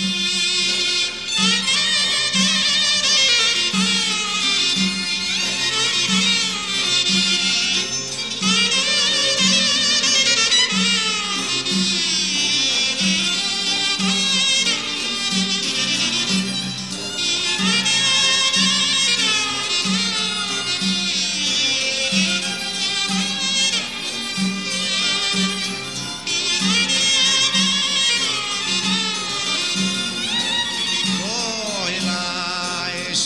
Música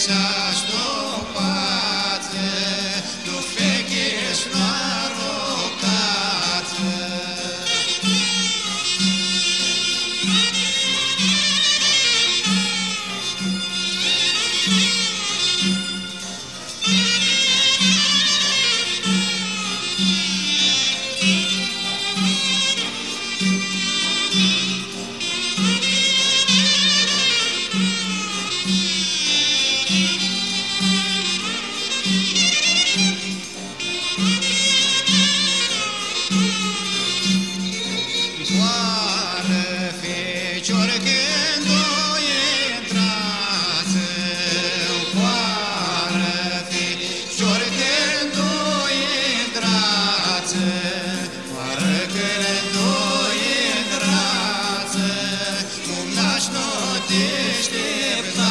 και Deus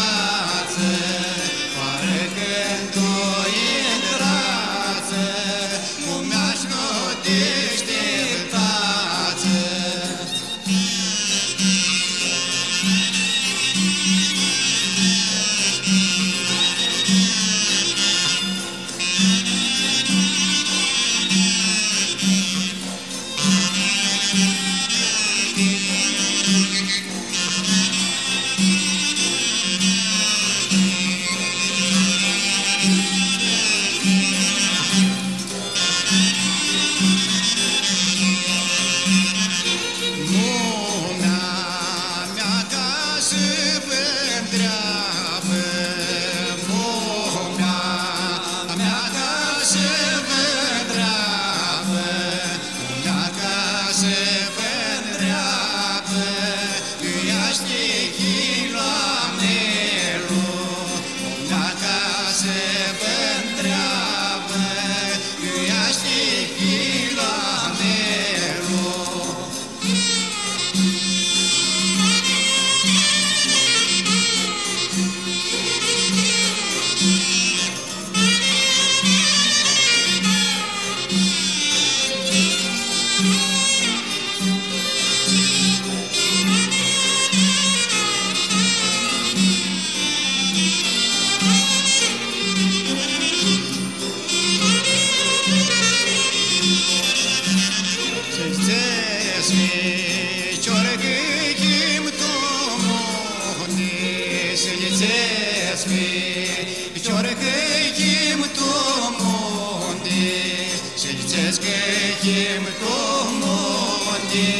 μόνοι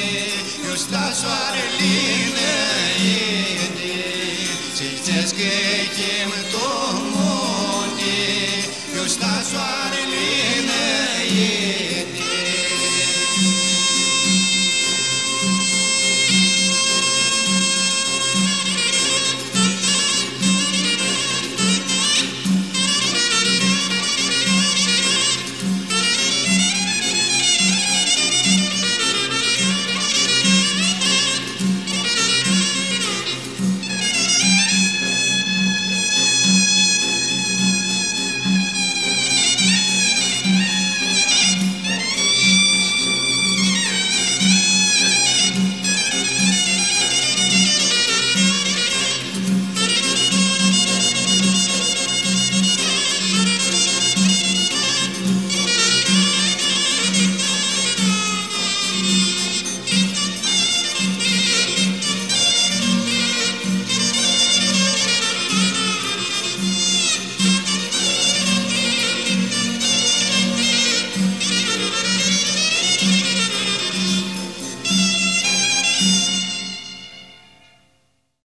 ποιος τα σου αρελεί